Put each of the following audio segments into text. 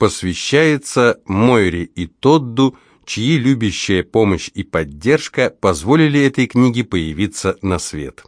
посвящается Мойре и Тодду, чьи любящая помощь и поддержка позволили этой книге появиться на свет.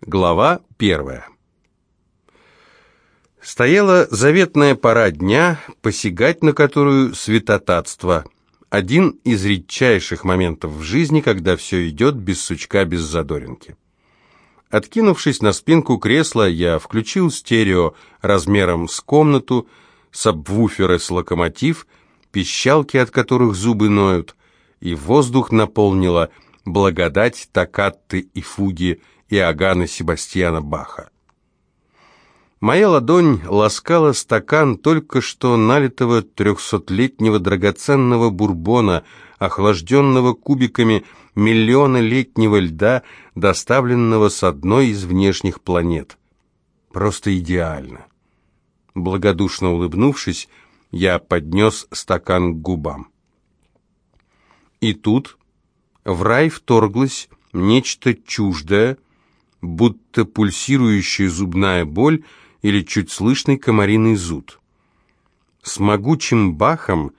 Глава первая. Стояла заветная пора дня, посягать на которую святотатство. Один из редчайших моментов в жизни, когда все идет без сучка, без задоринки. Откинувшись на спинку кресла, я включил стерео размером с комнату, сабвуферы с локомотив, пищалки, от которых зубы ноют, и воздух наполнила благодать Токатты и Фуги Иоганна Себастьяна Баха. Моя ладонь ласкала стакан только что налитого трехсотлетнего драгоценного бурбона, охлажденного кубиками миллиона летнего льда, доставленного с одной из внешних планет. Просто идеально. Благодушно улыбнувшись, я поднес стакан к губам. И тут в рай вторглось нечто чуждое, будто пульсирующая зубная боль, или чуть слышный комариный зуд. С могучим бахом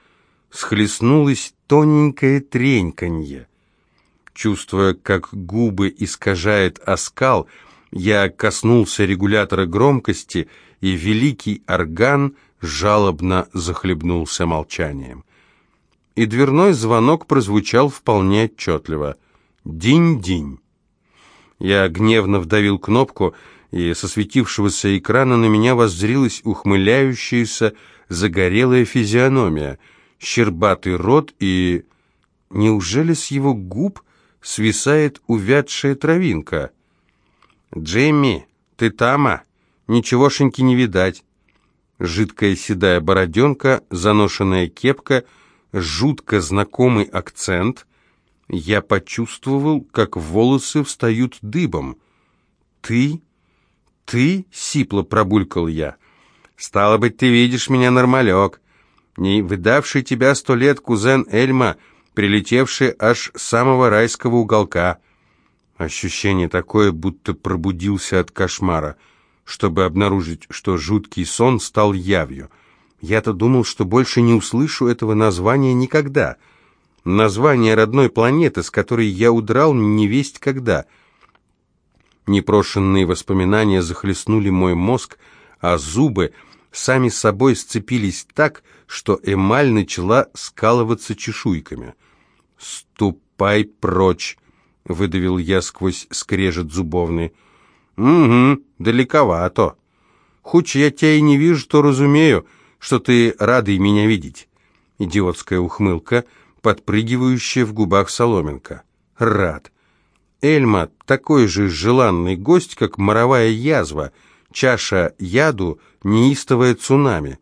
схлестнулось тоненькое треньканье. Чувствуя, как губы искажает оскал, я коснулся регулятора громкости, и великий орган жалобно захлебнулся молчанием. И дверной звонок прозвучал вполне отчетливо. «Динь-динь». Я гневно вдавил кнопку, и со светившегося экрана на меня воззрилась ухмыляющаяся загорелая физиономия, щербатый рот и... Неужели с его губ свисает увядшая травинка? «Джейми, ты тама? Ничегошеньки не видать». Жидкая седая бороденка, заношенная кепка, жутко знакомый акцент. Я почувствовал, как волосы встают дыбом. «Ты?» «Ты?» — сипло пробулькал я. «Стало быть, ты видишь меня, нормалек. Не выдавший тебя сто лет кузен Эльма, прилетевший аж с самого райского уголка». Ощущение такое, будто пробудился от кошмара, чтобы обнаружить, что жуткий сон стал явью. Я-то думал, что больше не услышу этого названия никогда. Название родной планеты, с которой я удрал невесть когда — Непрошенные воспоминания захлестнули мой мозг, а зубы сами собой сцепились так, что эмаль начала скалываться чешуйками. «Ступай прочь!» — выдавил я сквозь скрежет зубовный. «Угу, далековато. Хоть я тебя и не вижу, то разумею, что ты радый меня видеть». Идиотская ухмылка, подпрыгивающая в губах соломинка. «Рад. Эльма такой же желанный гость, как моровая язва, чаша яду, неистовое цунами.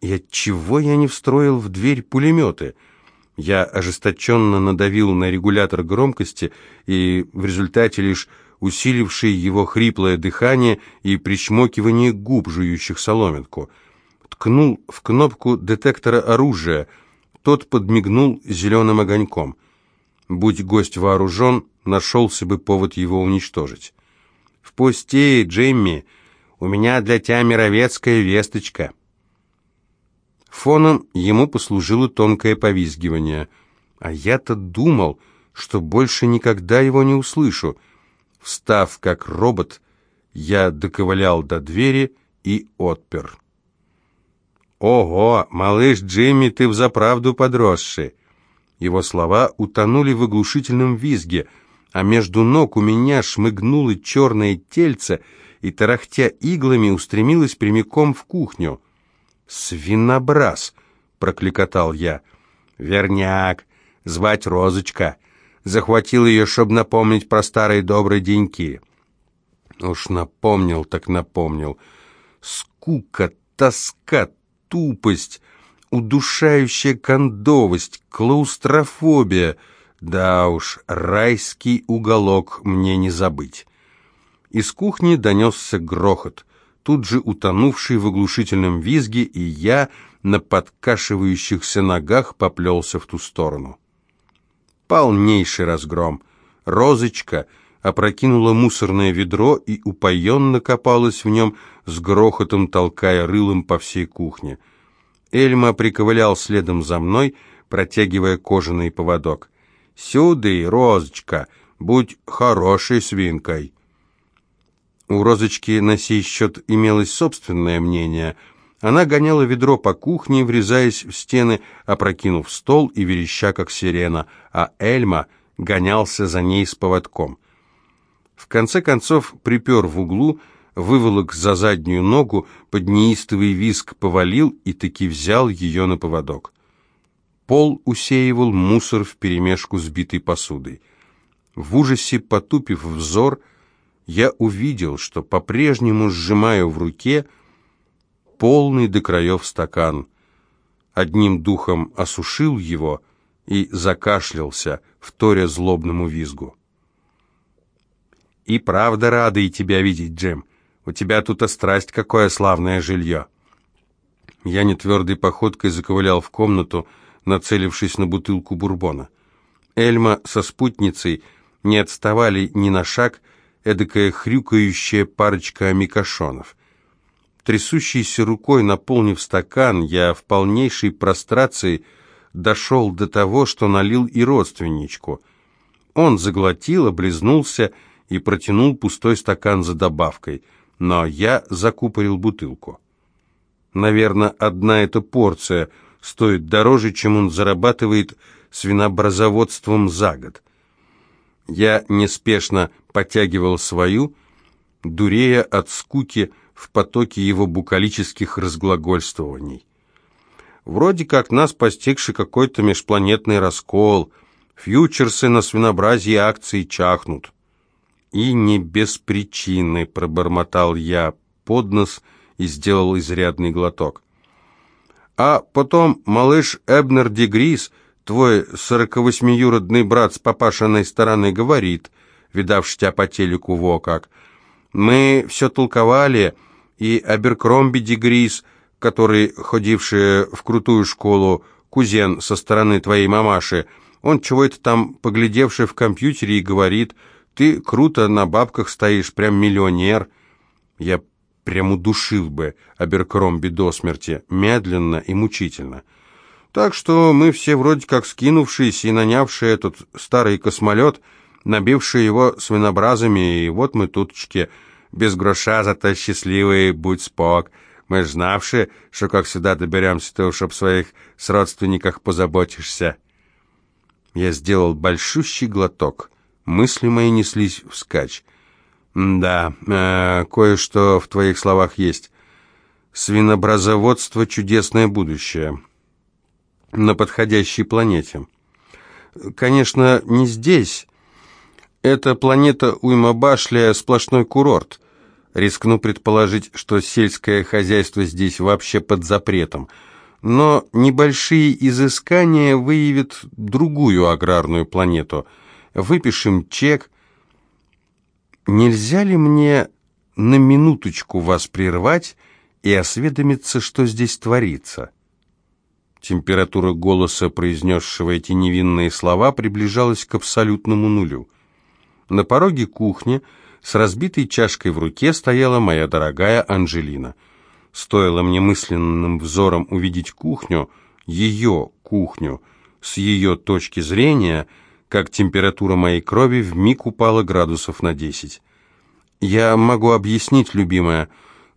И отчего я не встроил в дверь пулеметы? Я ожесточенно надавил на регулятор громкости, и в результате лишь усиливший его хриплое дыхание и причмокивание губ, жующих соломинку. Ткнул в кнопку детектора оружия. Тот подмигнул зеленым огоньком. Будь гость вооружен, нашелся бы повод его уничтожить. «Впусти, Джимми, у меня для тебя мировецкая весточка». Фоном ему послужило тонкое повизгивание, а я-то думал, что больше никогда его не услышу. Встав как робот, я доковылял до двери и отпер. «Ого, малыш Джимми, ты взаправду подросший!» Его слова утонули в оглушительном визге — а между ног у меня шмыгнуло черное тельце и, тарахтя иглами, устремилось прямиком в кухню. «Свинобраз!» — прокликотал я. «Верняк! Звать Розочка!» Захватил ее, чтобы напомнить про старые добрые деньки. Уж напомнил, так напомнил. Скука, тоска, тупость, удушающая кондовость, клаустрофобия — да уж, райский уголок мне не забыть. Из кухни донесся грохот, тут же утонувший в оглушительном визге, и я на подкашивающихся ногах поплелся в ту сторону. Полнейший разгром. Розочка, опрокинула мусорное ведро и упоенно копалась в нем, с грохотом толкая рылом по всей кухне. Эльма приковылял следом за мной, протягивая кожаный поводок. «Сюды, Розочка, будь хорошей свинкой!» У Розочки на сей счет имелось собственное мнение. Она гоняла ведро по кухне, врезаясь в стены, опрокинув стол и вереща, как сирена, а Эльма гонялся за ней с поводком. В конце концов припер в углу, выволок за заднюю ногу, под неистовый виск повалил и таки взял ее на поводок. Пол усеивал мусор вперемешку с битой посудой. В ужасе, потупив взор, я увидел, что по-прежнему сжимаю в руке полный до краев стакан. Одним духом осушил его и закашлялся, вторя злобному визгу. «И правда рада и тебя видеть, Джим. У тебя тут а страсть какое славное жилье!» Я нетвердой походкой заковылял в комнату, нацелившись на бутылку бурбона. Эльма со спутницей не отставали ни на шаг, эдакая хрюкающая парочка микошонов. Трясущейся рукой, наполнив стакан, я в полнейшей прострации дошел до того, что налил и родственничку. Он заглотил, облизнулся и протянул пустой стакан за добавкой, но я закупорил бутылку. Наверное, одна эта порция стоит дороже, чем он зарабатывает свинобразоводством за год. Я неспешно подтягивал свою, дурея от скуки в потоке его букалических разглагольствований. Вроде как нас постигший какой-то межпланетный раскол, фьючерсы на свинообразие акции чахнут. И не без причины, пробормотал я под нос и сделал изрядный глоток. А потом малыш Эбнер Дегрис, твой сорокавосьмиюродный брат с папашиной стороны, говорит, видавший тебя по телеку, во как. Мы все толковали, и Аберкромби Дегрис, который, ходивший в крутую школу, кузен со стороны твоей мамаши, он чего это там, поглядевший в компьютере, и говорит, ты круто на бабках стоишь, прям миллионер. Я прям удушил бы Аберкромби до смерти, медленно и мучительно. Так что мы все вроде как скинувшиеся и нанявшие этот старый космолет, набившие его свинобразами, и вот мы туточки, без гроша, зато счастливые, будь спок. Мы ж знавши, что как сюда доберемся, ты уж об своих сродственниках позаботишься. Я сделал большущий глоток. Мысли мои неслись вскачь. «Да, э, кое-что в твоих словах есть. Свинобразоводство — чудесное будущее. На подходящей планете. Конечно, не здесь. Эта планета Уймабашля — сплошной курорт. Рискну предположить, что сельское хозяйство здесь вообще под запретом. Но небольшие изыскания выявят другую аграрную планету. Выпишем чек. Нельзя ли мне на минуточку вас прервать и осведомиться, что здесь творится?» Температура голоса, произнесшего эти невинные слова, приближалась к абсолютному нулю. На пороге кухни с разбитой чашкой в руке стояла моя дорогая Анжелина. Стоило мне мысленным взором увидеть кухню, ее кухню, с ее точки зрения, как температура моей крови вмиг упала градусов на десять. «Я могу объяснить, любимая?»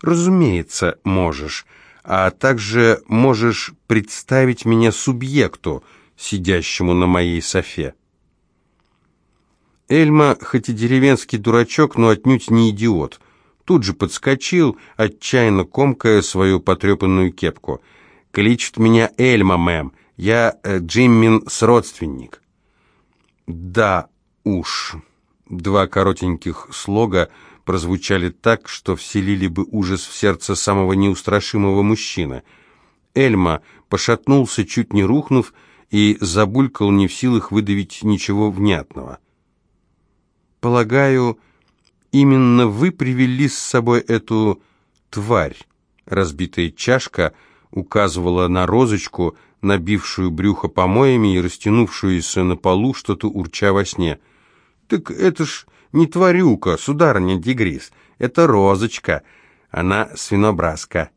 «Разумеется, можешь. А также можешь представить меня субъекту, сидящему на моей софе». Эльма, хоть и деревенский дурачок, но отнюдь не идиот. Тут же подскочил, отчаянно комкая свою потрепанную кепку. «Кличет меня Эльма, мэм. Я э, Джиммин сродственник». «Да уж». Два коротеньких слога прозвучали так, что вселили бы ужас в сердце самого неустрашимого мужчины. Эльма пошатнулся, чуть не рухнув, и забулькал не в силах выдавить ничего внятного. Полагаю, именно вы привели с собой эту тварь. Разбитая чашка указывала на розочку, набившую брюхо помоями и растянувшуюся на полу, что-то урча во сне. «Так это ж Не тварюка, сударыня Дегрис. Это розочка. Она свинобраска».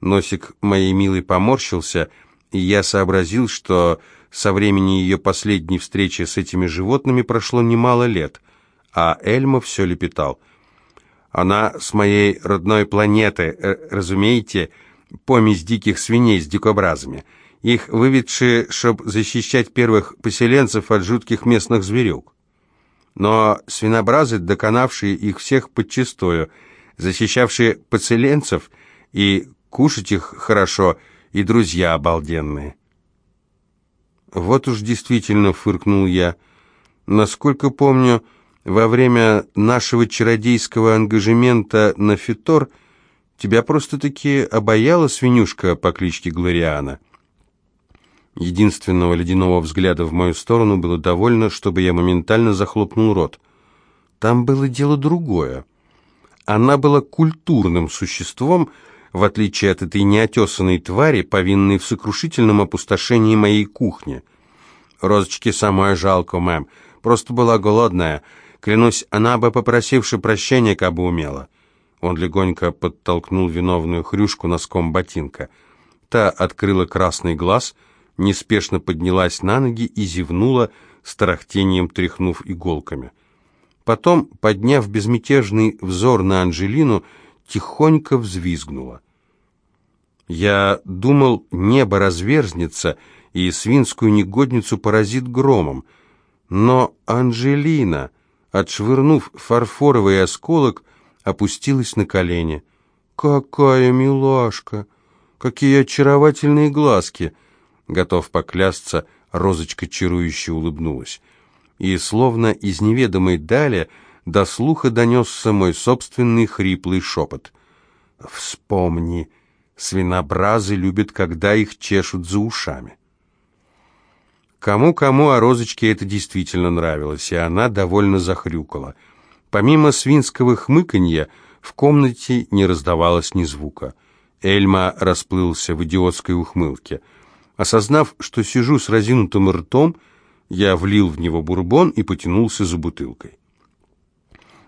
Носик моей милой поморщился, и я сообразил, что со времени ее последней встречи с этими животными прошло немало лет, а Эльма все лепетал. «Она с моей родной планеты, э, разумеете, помесь диких свиней с дикобразами. Их выведшие, чтоб защищать первых поселенцев от жутких местных зверюк. Но свинобразы, доконавшие их всех подчистую, защищавшие поселенцев и кушать их хорошо, и друзья обалденные. Вот уж действительно фыркнул я. Насколько помню, во время нашего чародейского ангажемента на Фитор тебя просто-таки обаяла свинюшка по кличке Глориана. Единственного ледяного взгляда в мою сторону было довольно, чтобы я моментально захлопнул рот. Там было дело другое. Она была культурным существом, в отличие от этой неотесанной твари, повинной в сокрушительном опустошении моей кухни. Розочке самое жалко, мэм. Просто была голодная. Клянусь, она бы, попросивши прощения, как бы умела. Он легонько подтолкнул виновную хрюшку носком ботинка. Та открыла красный глаз, неспешно поднялась на ноги и зевнула, с тарахтением тряхнув иголками. Потом, подняв безмятежный взор на Анжелину, тихонько взвизгнула. Я думал, небо разверзнется, и свинскую негодницу поразит громом. Но Анжелина, отшвырнув фарфоровый осколок, опустилась на колени. «Какая милашка! Какие очаровательные глазки!» Готов поклясться, розочка чарующе улыбнулась. И, словно из неведомой дали, до слуха донесся мой собственный хриплый шепот. «Вспомни, свинобразы любят, когда их чешут за ушами». Кому-кому, а Розочке это действительно нравилось, и она довольно захрюкала. Помимо свинского хмыканья, в комнате не раздавалось ни звука. Эльма расплылся в идиотской ухмылке. Осознав, что сижу с разинутым ртом, я влил в него бурбон и потянулся за бутылкой.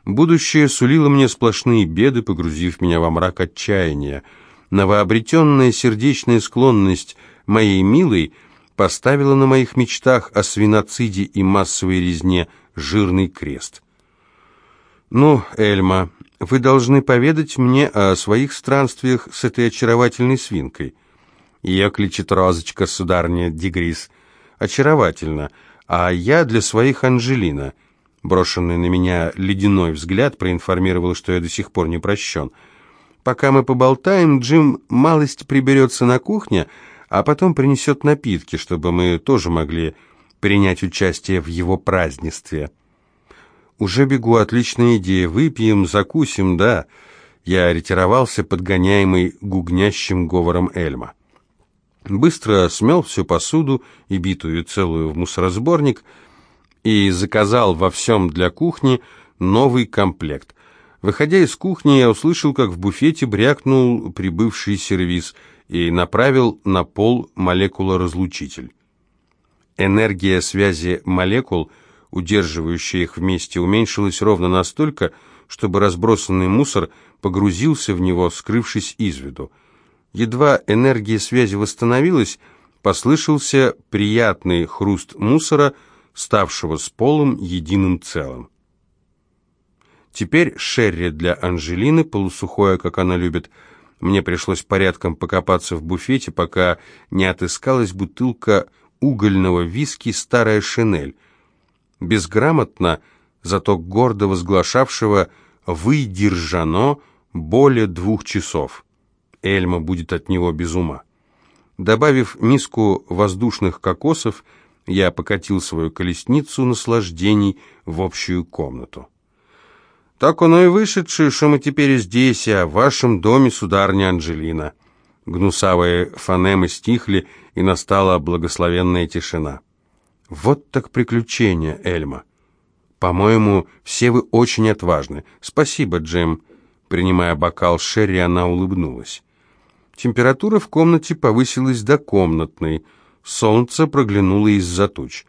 Будущее сулило мне сплошные беды, погрузив меня во мрак отчаяния. Новообретенная сердечная склонность моей милой поставила на моих мечтах о свиноциде и массовой резне жирный крест. «Ну, Эльма, вы должны поведать мне о своих странствиях с этой очаровательной свинкой». Ее кличет Розочка, сударня Дегрис. «Очаровательно. А я для своих Анжелина». Брошенный на меня ледяной взгляд проинформировал, что я до сих пор не прощен. Пока мы поболтаем, Джим малость приберется на кухне, а потом принесет напитки, чтобы мы тоже могли принять участие в его празднестве. Уже бегу, отличная идея. Выпьем, закусим, да. Я ретировался, подгоняемый гугнящим говором Эльма. Быстро смел всю посуду и битую целую в мусоросборник — и заказал во всем для кухни новый комплект. Выходя из кухни, я услышал, как в буфете брякнул прибывший сервиз и направил на пол молекулоразлучитель. Энергия связи молекул, удерживающая их вместе, уменьшилась ровно настолько, чтобы разбросанный мусор погрузился в него, скрывшись из виду. Едва энергия связи восстановилась, послышался приятный хруст мусора – ставшего с полом единым целым. Теперь шерри для Анжелины, полусухое, как она любит. Мне пришлось порядком покопаться в буфете, пока не отыскалась бутылка угольного виски «Старая шинель». Безграмотно, зато гордо возглашавшего «Выдержано более двух часов». Эльма будет от него без ума. Добавив миску воздушных кокосов, я покатил свою колесницу наслаждений в общую комнату. «Так оно и вышедшее, что мы теперь здесь, а в вашем доме, сударня Анжелина». Гнусавые фонемы стихли, и настала благословенная тишина. «Вот так приключение, Эльма. По-моему, все вы очень отважны. Спасибо, Джим». Принимая бокал Шерри, она улыбнулась. Температура в комнате повысилась до комнатной – Солнце проглянуло из-за туч.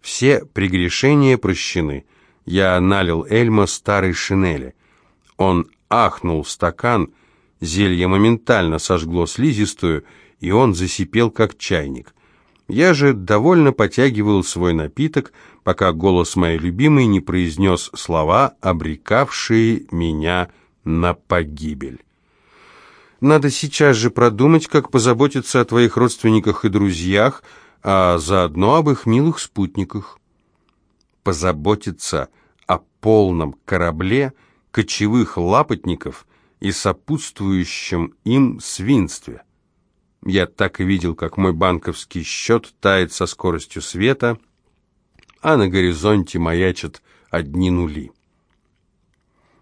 Все прегрешения прощены. Я налил Эльма старой шинели. Он ахнул в стакан, зелье моментально сожгло слизистую, и он засипел, как чайник. Я же довольно потягивал свой напиток, пока голос моей любимой не произнес слова, обрекавшие меня на погибель. Надо сейчас же продумать, как позаботиться о твоих родственниках и друзьях, а заодно об их милых спутниках. Позаботиться о полном корабле кочевых лапотников и сопутствующем им свинстве. Я так и видел, как мой банковский счет тает со скоростью света, а на горизонте маячат одни нули.